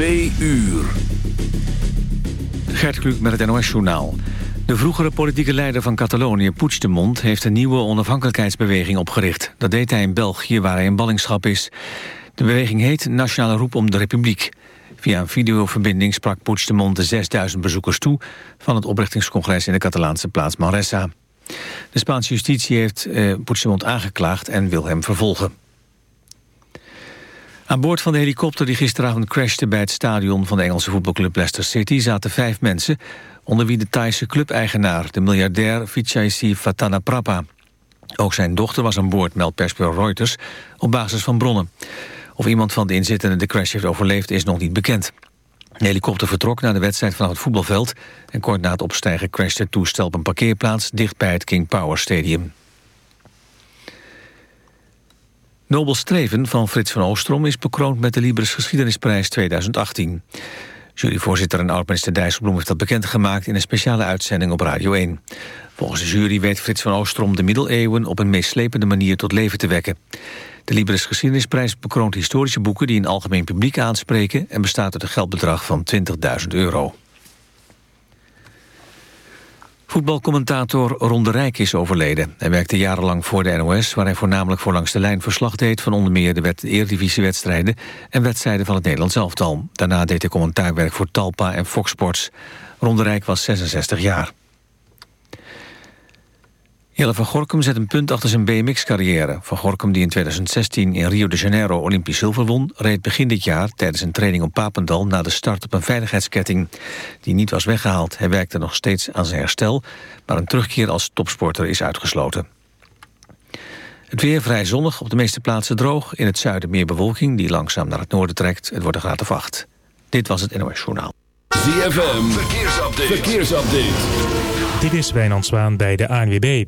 Twee uur. Gert Kluk met het NOS-journaal. De vroegere politieke leider van Catalonië, Puigdemont... heeft een nieuwe onafhankelijkheidsbeweging opgericht. Dat deed hij in België, waar hij in ballingschap is. De beweging heet Nationale Roep om de Republiek. Via een videoverbinding sprak Puigdemont de 6000 bezoekers toe... van het oprichtingscongres in de Catalaanse plaats Manresa. De Spaanse justitie heeft eh, Puigdemont aangeklaagd en wil hem vervolgen. Aan boord van de helikopter die gisteravond crashte bij het stadion van de Engelse voetbalclub Leicester City zaten vijf mensen, onder wie de Thaise clubeigenaar, de miljardair Vichai Prapa. Ook zijn dochter was aan boord, meldt persbureau Reuters, op basis van bronnen. Of iemand van de inzittenden de crash heeft overleefd is nog niet bekend. De helikopter vertrok naar de wedstrijd vanaf het voetbalveld... en kort na het opstijgen crashte het toestel op een parkeerplaats... dicht bij het King Power Stadium. Nobel Streven van Frits van Oostrom is bekroond met de Libris Geschiedenisprijs 2018. Juryvoorzitter en oud-minister Dijsselbloem heeft dat bekendgemaakt in een speciale uitzending op Radio 1. Volgens de jury weet Frits van Oostrom de middeleeuwen op een meeslepende manier tot leven te wekken. De Libris Geschiedenisprijs bekroont historische boeken die een algemeen publiek aanspreken en bestaat uit een geldbedrag van 20.000 euro. Voetbalcommentator Ron de Rijk is overleden. Hij werkte jarenlang voor de NOS... waar hij voornamelijk voor langs de lijn verslag deed... van onder meer de Eerdivisiewedstrijden... en wedstrijden van het Nederlands elftal. Daarna deed hij commentaarwerk voor Talpa en Fox Sports. Ron de Rijk was 66 jaar. Jelle van Gorkum zet een punt achter zijn BMX-carrière. Van Gorkum, die in 2016 in Rio de Janeiro Olympisch zilver won... reed begin dit jaar tijdens een training op Papendal... na de start op een veiligheidsketting die niet was weggehaald. Hij werkte nog steeds aan zijn herstel... maar een terugkeer als topsporter is uitgesloten. Het weer vrij zonnig, op de meeste plaatsen droog. In het zuiden meer bewolking die langzaam naar het noorden trekt. Het wordt een graad of acht. Dit was het NOS Journaal. ZFM, verkeersupdate. verkeersupdate. Dit is Wijnand Zwaan bij de ANWB.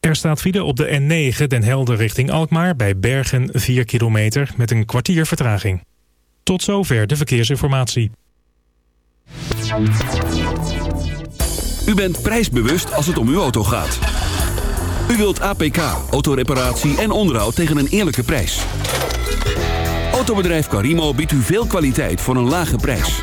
Er staat file op de N9 Den Helder richting Alkmaar bij Bergen 4 kilometer met een kwartier vertraging. Tot zover de verkeersinformatie. U bent prijsbewust als het om uw auto gaat. U wilt APK, autoreparatie en onderhoud tegen een eerlijke prijs. Autobedrijf Carimo biedt u veel kwaliteit voor een lage prijs.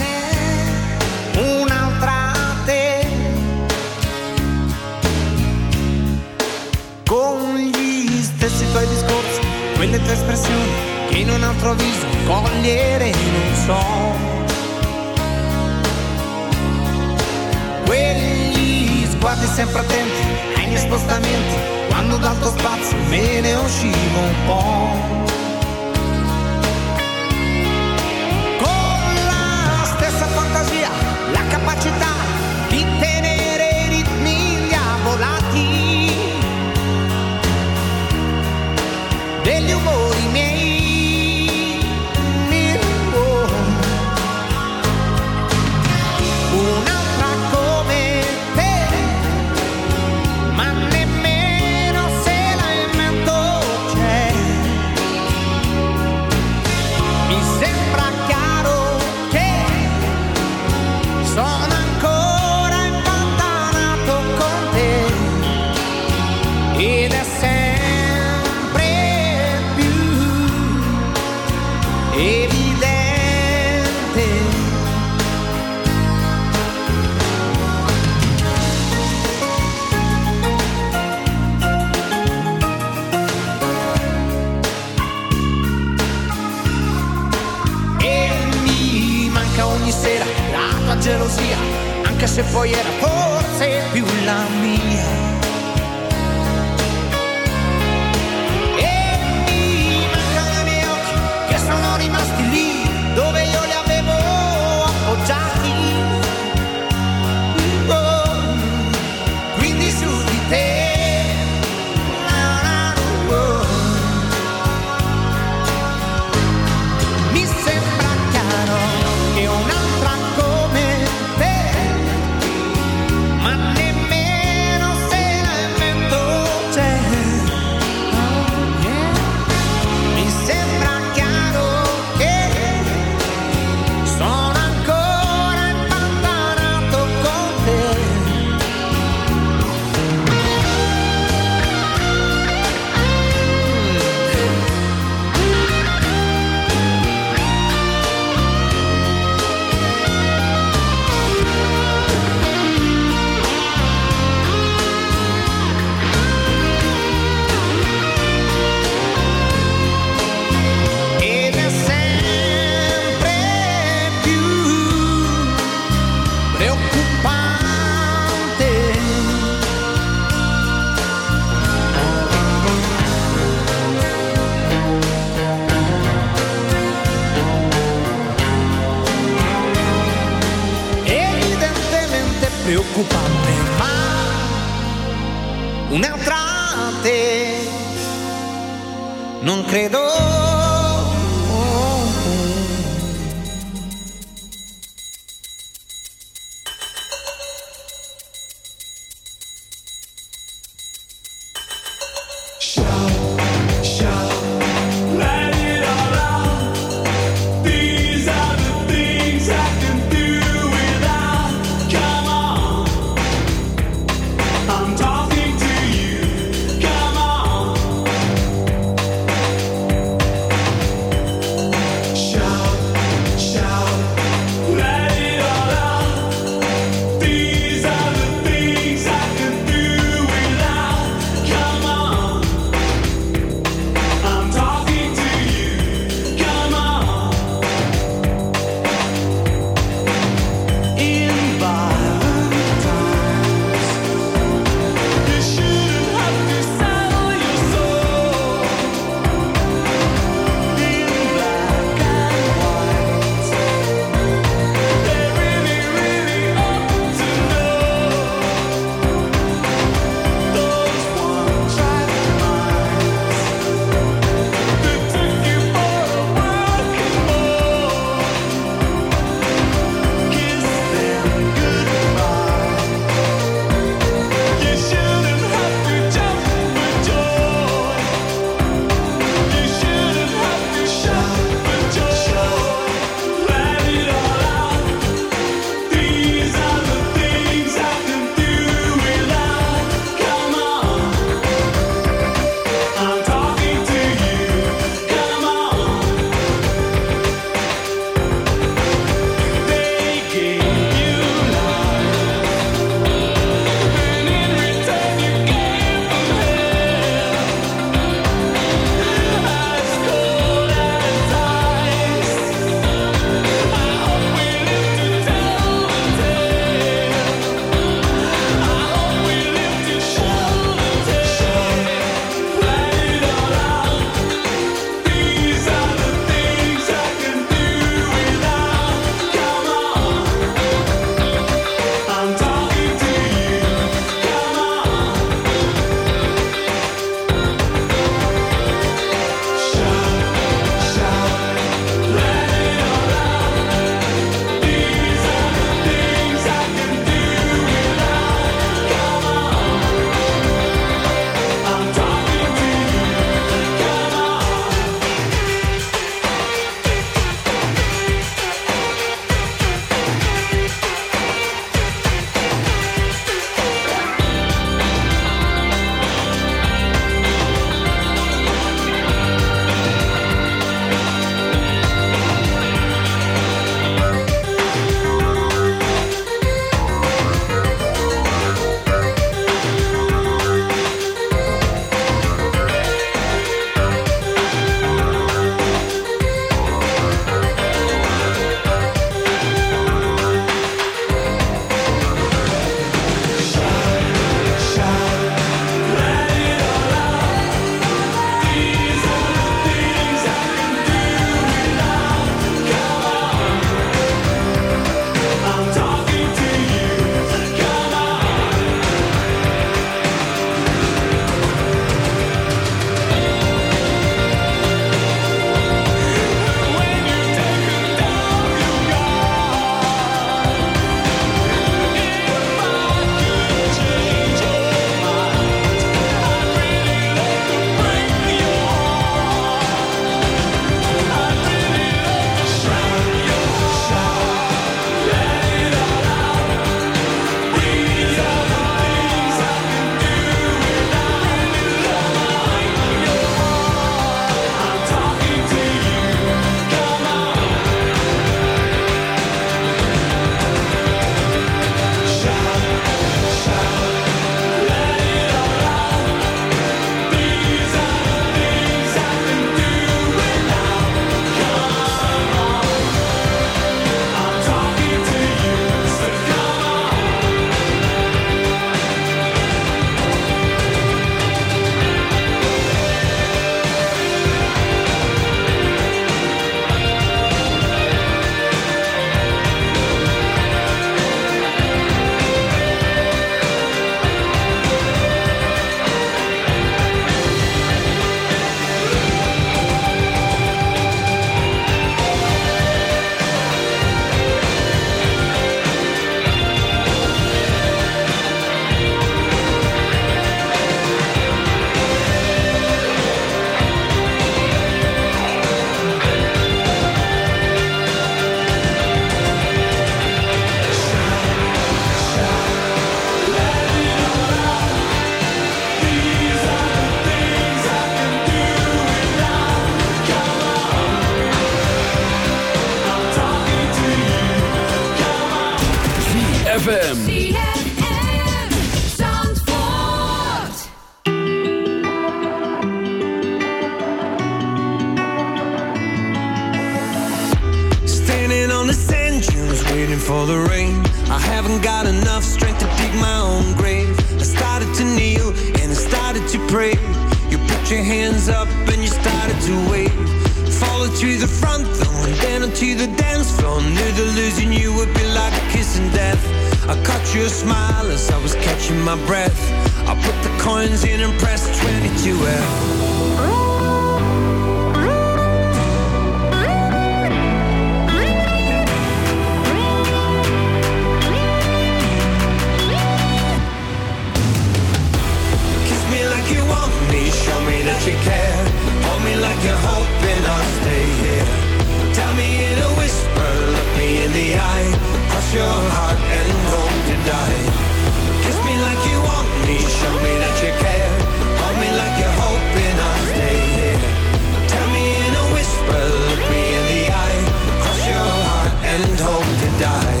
and hope to die.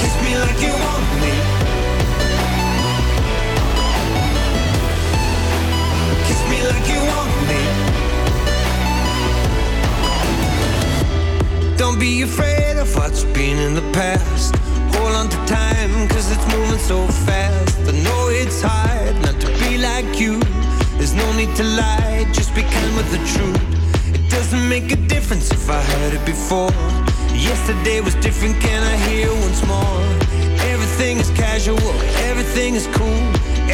Kiss me like you want me. Kiss me like you want me. Don't be afraid of what's been in the past. Hold on to time, cause it's moving so fast. I know it's hard not to be like you. There's no need to lie, just be kind with the truth. It doesn't make a difference if I heard it before Yesterday was different, can I hear once more? Everything is casual, everything is cool,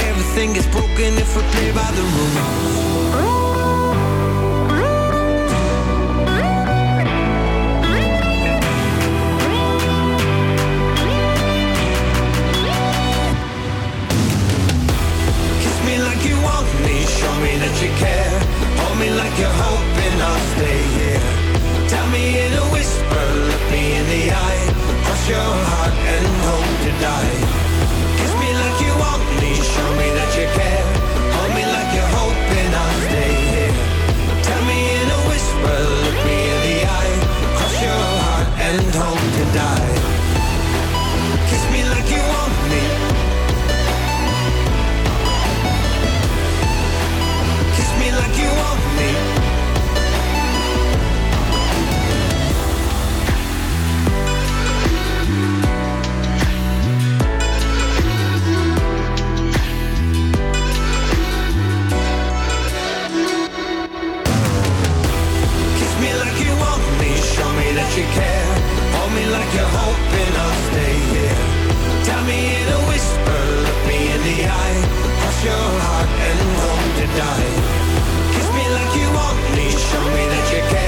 everything is broken if we play by the rules. like you want me, show me that you care. Hold me like you're die. Kiss me like you want me, show me that you care.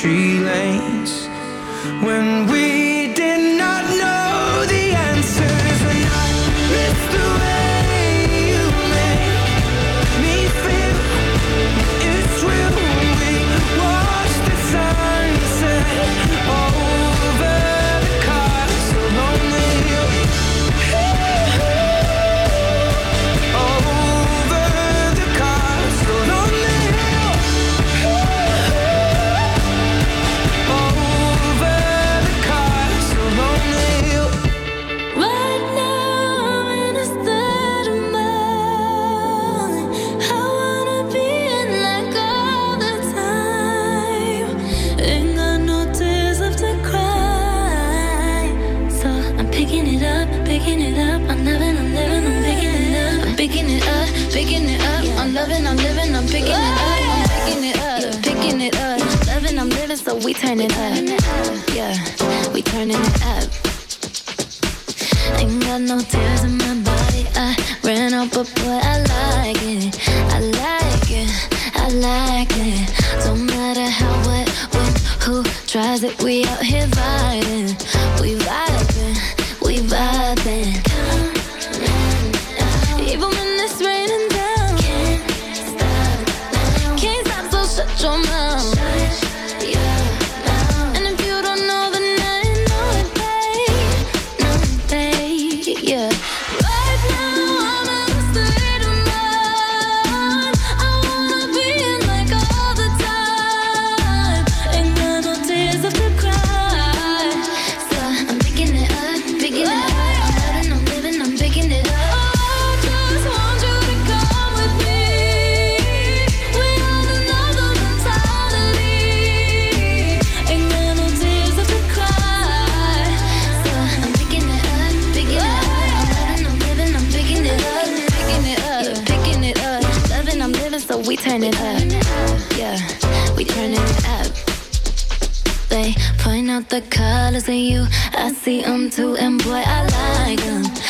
country lanes when we the colors in you. I see them too, and boy, I like them.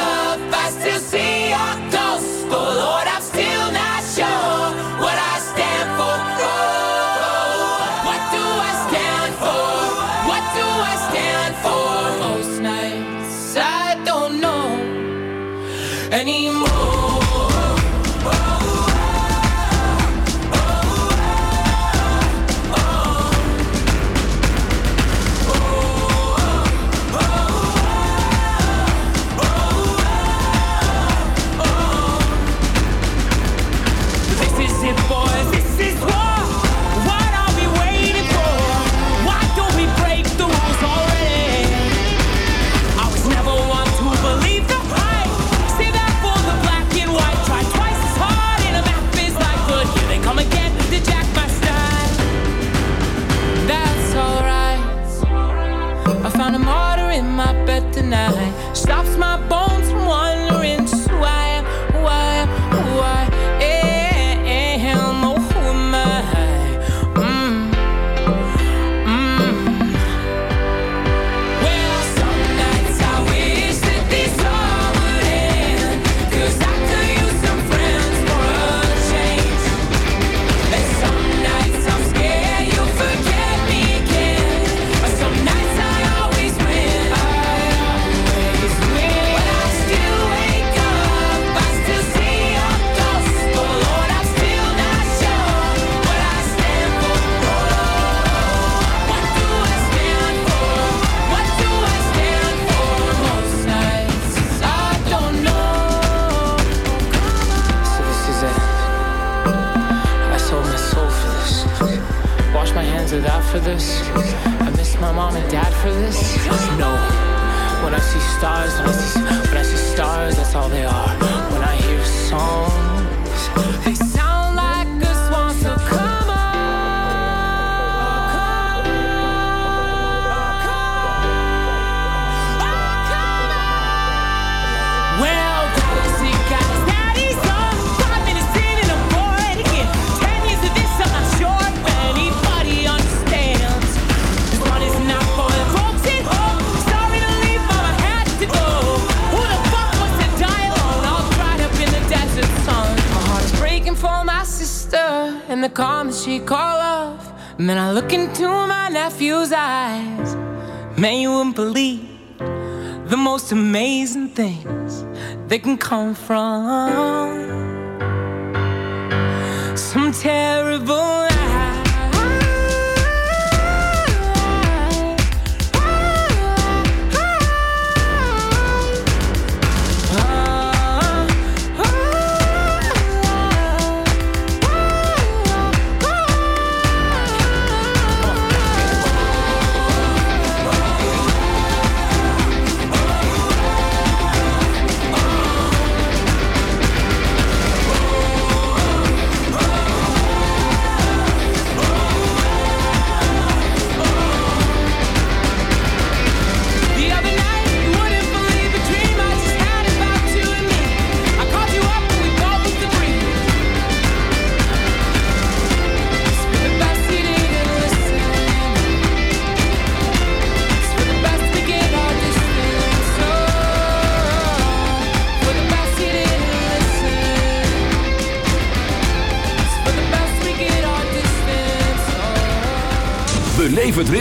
come from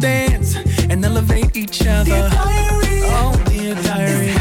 dance and elevate each other. Dear diary, oh dear diary,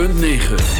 106.9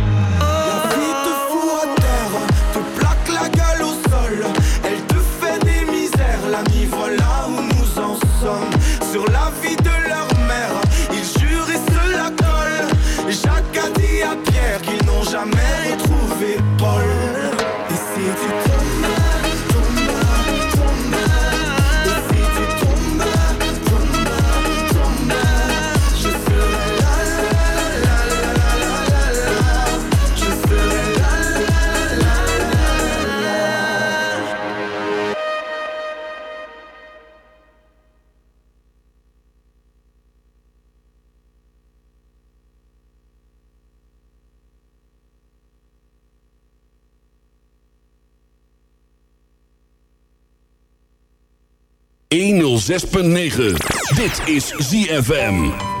106.9. Dit is ZFM.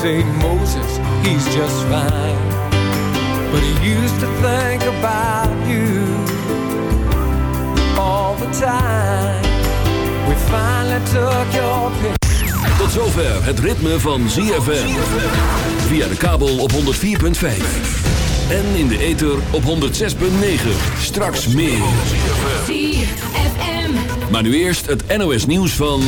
Say, Moses, he's just fine. But he used to think about you all the time. We finally took your picture. Tot zover het ritme van ZFM. Via de kabel op 104.5. En in de ether op 106.9. Straks meer. ZFM. Maar nu eerst het NOS nieuws van...